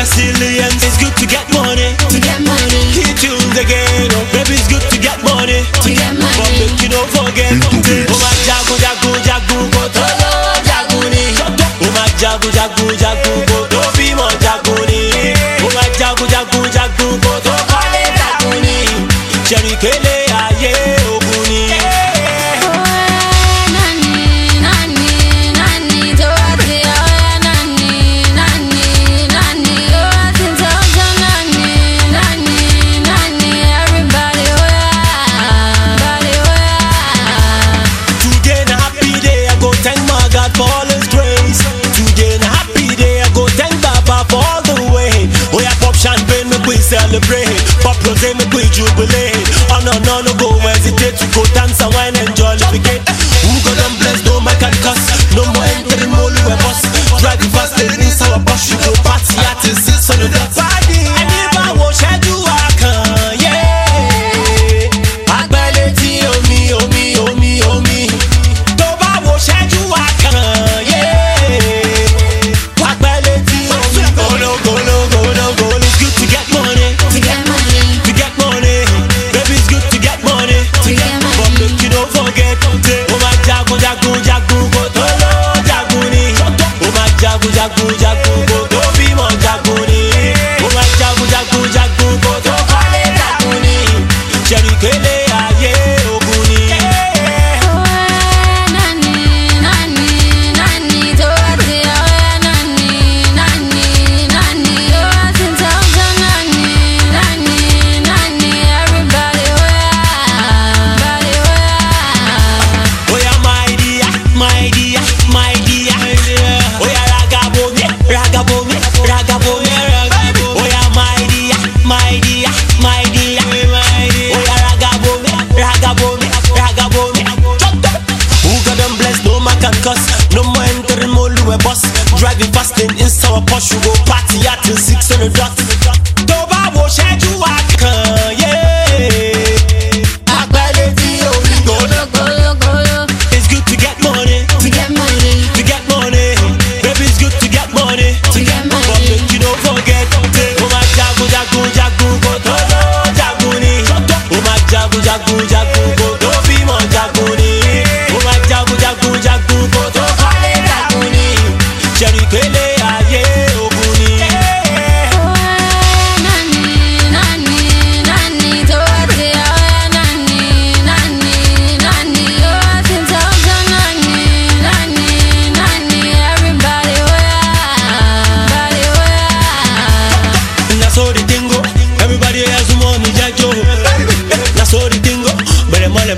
Brazilians, it's good to get money. To get money. He tunes again. Oh, baby, it's good to get money. To get money. But make you don't forget. Oh my jago jago jago go tolo oh, jago ni. Oh my jago jago jago go to be mo. Oh my jago jago jago go to oh, kole jaguni. ni. Cherry kele aye. celebrate. Pop rosé, me jubilee.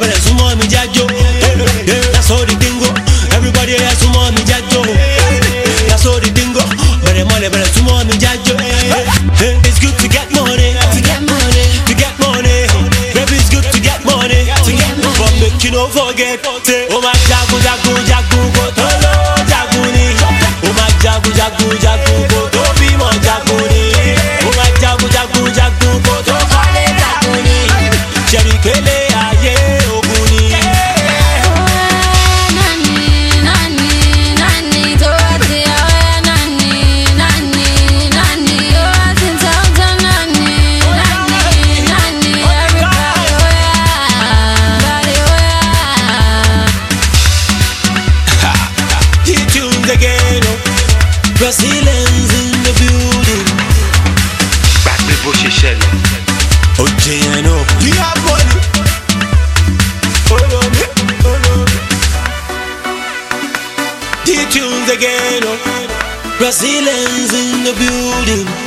bẹ̀rẹ̀ súnmọ́ mi jájó lásòrì díngò everybody ẹ̀ súnmọ́ mi jájó lásòrì díngò bẹ̀rẹ̀ mọ́lẹ̀ bẹ̀rẹ̀ súnmọ́ mi jájó. It's good to get money, to get money, to get money. Baby, it's good to get money, to get money. But make you no forget, oh, say, ó máa jagun oh, jagun jagun tó lọ jagun ni, ó máa jagun jagun jagun. Brazilians in the building. Back the bush, Shell. OJNO. We have money. Follow me, follow me. The tunes again. Oh. Brazilians in the building.